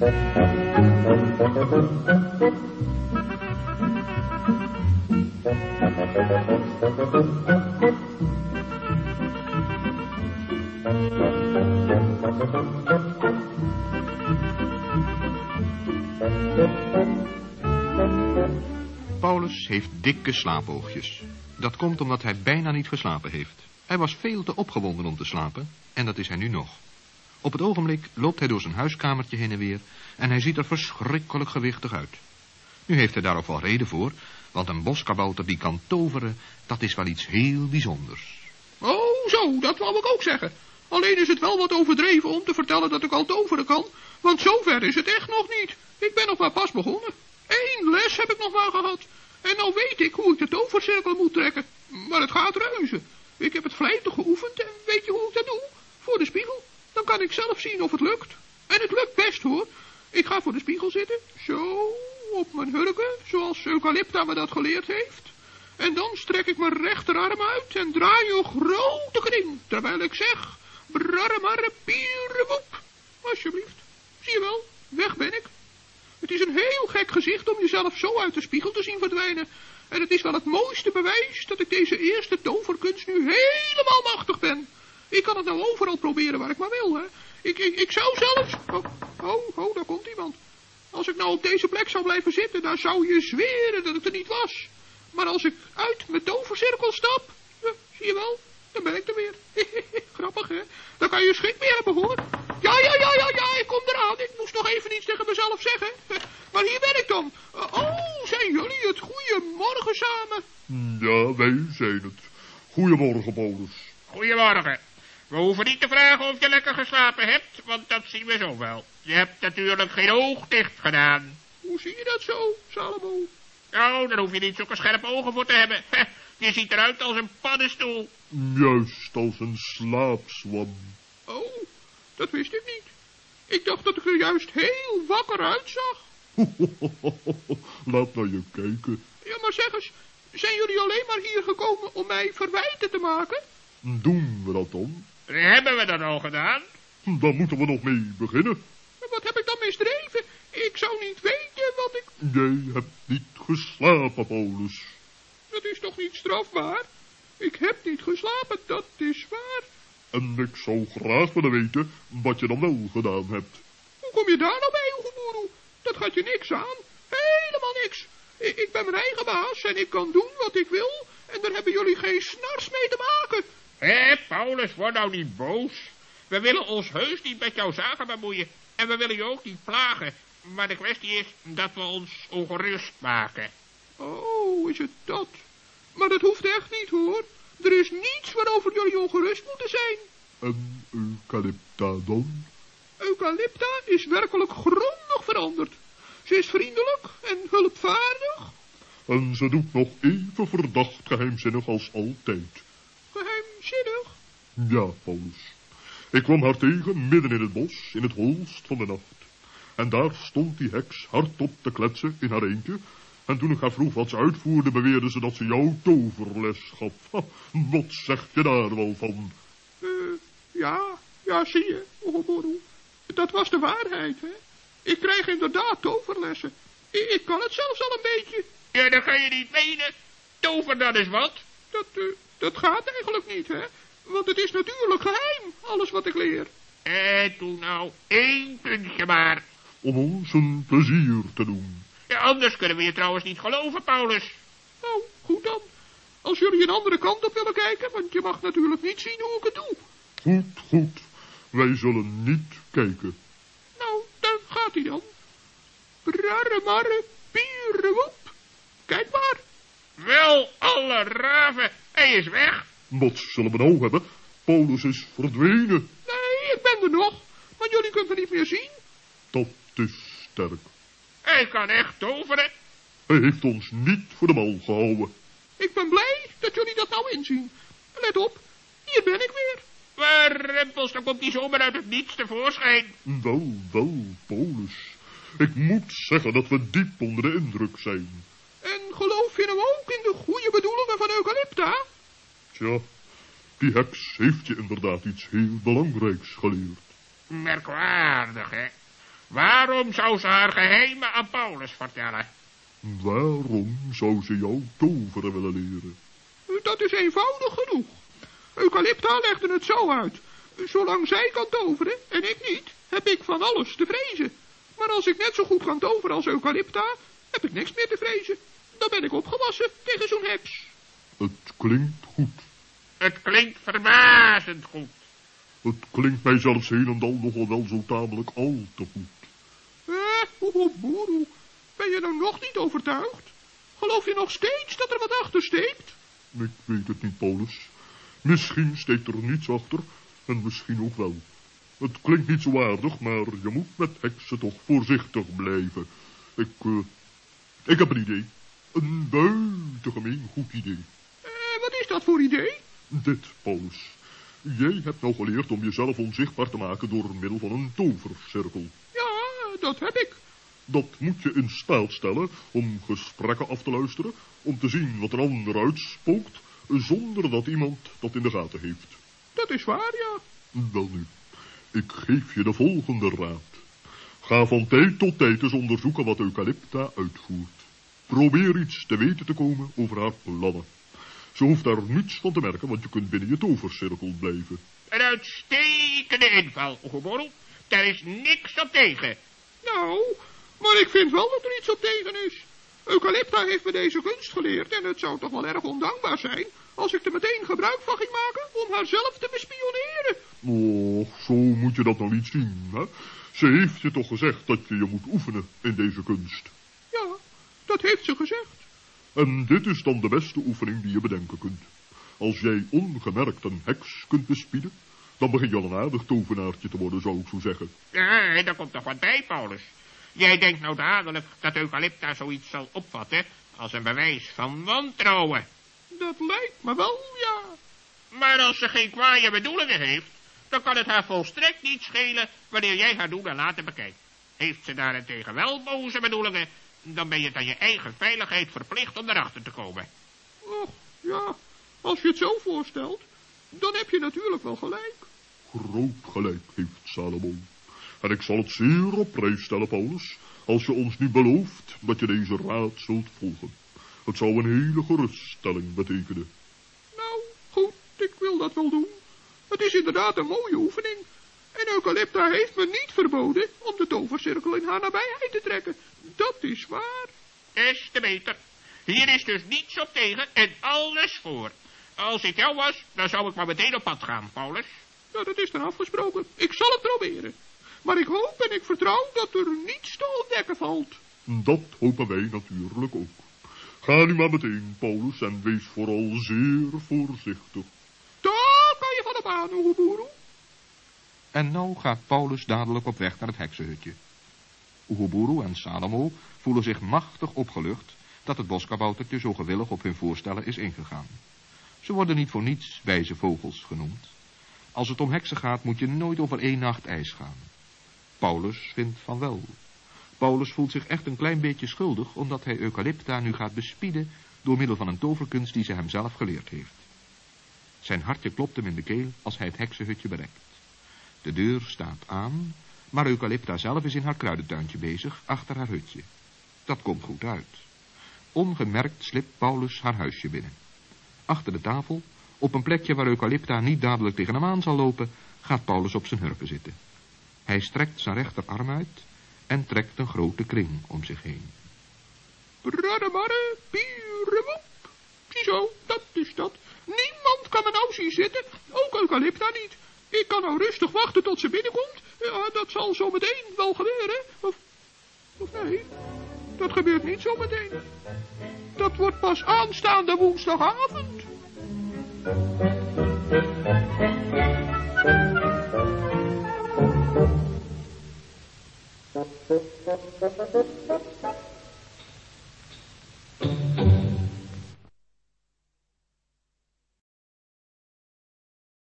Paulus heeft dikke slaapoogjes. Dat komt omdat hij bijna niet geslapen heeft. Hij was veel te opgewonden om te slapen, en dat is hij nu nog. Op het ogenblik loopt hij door zijn huiskamertje heen en weer, en hij ziet er verschrikkelijk gewichtig uit. Nu heeft hij daar ook wel reden voor, want een boskabouter die kan toveren, dat is wel iets heel bijzonders. Oh, zo, dat wou ik ook zeggen. Alleen is het wel wat overdreven om te vertellen dat ik al toveren kan, want zover is het echt nog niet. Ik ben nog maar pas begonnen. Eén les heb ik nog maar gehad. En nou weet ik hoe ik de tovercirkel moet trekken. Maar het gaat reuze. Ik heb het vlijtig geoefend en weet je hoe ik dat doe? Voor de spiegel. Kan ik zelf zien of het lukt. En het lukt best hoor. Ik ga voor de spiegel zitten. Zo, op mijn hurken, zoals Eucalypta me dat geleerd heeft. En dan strek ik mijn rechterarm uit en draai een grote kring. Terwijl ik zeg, pierrewoep. Alsjeblieft. Zie je wel, weg ben ik. Het is een heel gek gezicht om jezelf zo uit de spiegel te zien verdwijnen. En het is wel het mooiste bewijs dat ik deze eerste toverkunst nu helemaal machtig ben. Ik kan het nou overal proberen waar ik maar wil, hè. Ik, ik, ik zou zelfs... Oh, oh, oh, daar komt iemand. Als ik nou op deze plek zou blijven zitten, dan zou je zweren dat het er niet was. Maar als ik uit mijn tovercirkel stap, ja, zie je wel, dan ben ik er weer. Grappig, hè? Dan kan je schrik meer hebben, hoor. Ja, ja, ja, ja, ja, ik kom eraan. Ik moest nog even iets tegen mezelf zeggen. Maar hier ben ik dan. Oh, zijn jullie het? Goedemorgen samen. Ja, wij zijn het. Goedemorgen, Paulus. Goedemorgen. We hoeven niet te vragen of je lekker geslapen hebt, want dat zien we zo wel. Je hebt natuurlijk geen oog dicht gedaan. Hoe zie je dat zo, Salomo? Nou, daar hoef je niet zulke scherpe ogen voor te hebben. Je ziet eruit als een paddenstoel. Juist als een slaapzwam. Oh, dat wist ik niet. Ik dacht dat ik er juist heel wakker uitzag. Laat naar je kijken. Ja, maar zeg eens, zijn jullie alleen maar hier gekomen om mij verwijten te maken? Doen we dat dan? Hebben we dat al gedaan? Dan moeten we nog mee beginnen. Wat heb ik dan misdreven? Ik zou niet weten wat ik... Jij hebt niet geslapen, Paulus. Dat is toch niet strafbaar? Ik heb niet geslapen, dat is waar. En ik zou graag willen weten wat je dan wel gedaan hebt. Hoe kom je daar nou bij, Oegeboeroe? Dat gaat je niks aan. Helemaal niks. Ik, ik, ben mijn eigen baas en ik kan doen wat ik wil. En daar hebben jullie geen snars mee te maken. Hé, Paulus, word nou niet boos. We willen ons heus niet met jouw zaken bemoeien. En we willen je ook niet plagen. Maar de kwestie is dat we ons ongerust maken. Oh, is het dat? Maar dat hoeft echt niet, hoor. Er is niets waarover jullie ongerust moeten zijn. En Eucalypta dan? Eucalypta is werkelijk grondig veranderd. Ze is vriendelijk en hulpvaardig. En ze doet nog even verdacht geheimzinnig als altijd. Ja, Paulus. Ik kwam haar tegen midden in het bos, in het holst van de nacht. En daar stond die heks hardop te kletsen in haar eentje. En toen ik haar vroeg wat ze uitvoerde, beweerde ze dat ze jou toverles gaf. Wat zeg je daar wel van? Uh, ja, ja, zie je, Ohoboru. Dat was de waarheid, hè. Ik krijg inderdaad toverlessen. Ik, ik, kan het zelfs al een beetje. Ja, dat kan je niet menen. Tover dat is wat. Dat, uh, dat gaat eigenlijk niet, hè. Want het is natuurlijk geheim, alles wat ik leer. Eh, doe nou één puntje maar. Om ons een plezier te doen. Ja, anders kunnen we je trouwens niet geloven, Paulus. Nou, goed dan. Als jullie een andere kant op willen kijken, want je mag natuurlijk niet zien hoe ik het doe. Goed, goed. Wij zullen niet kijken. Nou, dan gaat hij dan. Brarremarre, pierrewoep. Kijk maar. Wel, alle raven, hij is weg. Wat zullen we nou hebben? Paulus is verdwenen. Nee, ik ben er nog. Maar jullie kunnen niet meer zien. Dat is sterk. Hij kan echt toveren. Hij heeft ons niet voor de mal gehouden. Ik ben blij dat jullie dat nou inzien. Let op, hier ben ik weer. Waar rempels, dan komt die zomaar uit het niets tevoorschijn. Wel, wel, Paulus. Ik moet zeggen dat we diep onder de indruk zijn. En geloof je nou ook in de goede bedoelingen van Eucalypta? Tja, die heks heeft je inderdaad iets heel belangrijks geleerd. Merkwaardig, hè? Waarom zou ze haar geheimen aan Paulus vertellen? Waarom zou ze jou toveren willen leren? Dat is eenvoudig genoeg. Eucalypta legde het zo uit. Zolang zij kan toveren en ik niet, heb ik van alles te vrezen. Maar als ik net zo goed kan toveren als Eucalypta, heb ik niks meer te vrezen. Dan ben ik opgewassen tegen zo'n heks. Het klinkt goed. Het klinkt verbazend goed. Het klinkt mij zelfs heel en dan nogal wel zo tamelijk al te goed. Eh, boeroe, ben je nou nog niet overtuigd? Geloof je nog steeds dat er wat achter steekt? Ik weet het niet, Paulus. Misschien steekt er niets achter, en misschien ook wel. Het klinkt niet zo aardig, maar je moet met heksen toch voorzichtig blijven. Ik, uh, ik heb een idee. Een buitengemeen goed idee. Eh, wat is dat voor idee? Dit, Paulus. Jij hebt nou geleerd om jezelf onzichtbaar te maken door middel van een tovercirkel. Ja, dat heb ik. Dat moet je in staat stellen om gesprekken af te luisteren, om te zien wat een ander uitspookt, zonder dat iemand dat in de gaten heeft. Dat is waar, ja. Wel nu, ik geef je de volgende raad. Ga van tijd tot tijd eens onderzoeken wat Eucalypta uitvoert. Probeer iets te weten te komen over haar plannen. Ze hoeft daar niets van te merken, want je kunt binnen je tovercirkel blijven. Een uitstekende inval, Oegeborrel. Daar is niks op tegen. Nou, maar ik vind wel dat er iets op tegen is. Eucalypta heeft me deze kunst geleerd en het zou toch wel erg ondankbaar zijn als ik er meteen gebruik van ging maken om haar zelf te bespioneren. Och, zo moet je dat nou niet zien, hè? Ze heeft je toch gezegd dat je je moet oefenen in deze kunst? Ja, dat heeft ze gezegd. En dit is dan de beste oefening die je bedenken kunt. Als jij ongemerkt een heks kunt bespieden, dan begin je al een aardig tovenaartje te worden, zou ik zo zeggen. Ja, daar komt toch wat bij, Paulus. Jij denkt nou dadelijk dat Eucalypta zoiets zal opvatten als een bewijs van wantrouwen. Dat lijkt me wel, ja. Maar als ze geen kwaaie bedoelingen heeft, dan kan het haar volstrekt niet schelen wanneer jij haar doen en laten bekijkt. Heeft ze daarentegen wel boze bedoelingen, dan ben je aan je eigen veiligheid verplicht om erachter te komen. Och, ja, als je het zo voorstelt, dan heb je natuurlijk wel gelijk. Groot gelijk heeft Salomo. En ik zal het zeer op prijs stellen, Paulus, als je ons nu belooft dat je deze raad zult volgen. Het zou een hele geruststelling betekenen. Nou, goed, ik wil dat wel doen. Het is inderdaad een mooie oefening. En Eucalypta heeft me niet verboden om de tovercirkel in haar nabijheid te trekken. Dat is waar. Is te beter. Hier is dus niets op tegen en alles voor. Als ik jou was, dan zou ik maar meteen op pad gaan, Paulus. Nou, dat is dan afgesproken. Ik zal het proberen. Maar ik hoop en ik vertrouw dat er niets te ontdekken valt. Dat hopen wij natuurlijk ook. Ga nu maar meteen, Paulus, en wees vooral zeer voorzichtig. Daar kan je van op aan, Oegeboeroe. En nou gaat Paulus dadelijk op weg naar het heksenhutje. Oegeboeroe en Salomo voelen zich machtig opgelucht dat het boskaboutertje zo gewillig op hun voorstellen is ingegaan. Ze worden niet voor niets wijze vogels genoemd. Als het om heksen gaat, moet je nooit over één nacht ijs gaan. Paulus vindt van wel. Paulus voelt zich echt een klein beetje schuldig, omdat hij Eucalypta nu gaat bespieden door middel van een toverkunst die ze hem zelf geleerd heeft. Zijn hartje klopt hem in de keel als hij het heksenhutje bereikt. De deur staat aan, maar Eucalypta zelf is in haar kruidentuintje bezig, achter haar hutje. Dat komt goed uit. Ongemerkt slipt Paulus haar huisje binnen. Achter de tafel, op een plekje waar Eucalypta niet dadelijk tegen hem aan zal lopen, gaat Paulus op zijn hurken zitten. Hij strekt zijn rechterarm uit en trekt een grote kring om zich heen. Braddemarre, pieremop. Ziezo, dat is dat. Niemand kan me nou zien zitten, ook Eucalypta niet. Ik kan nou rustig wachten tot ze binnenkomt. Ja, dat zal zo meteen wel gebeuren. Of, of nee, dat gebeurt niet zo meteen. Dat wordt pas aanstaande woensdagavond.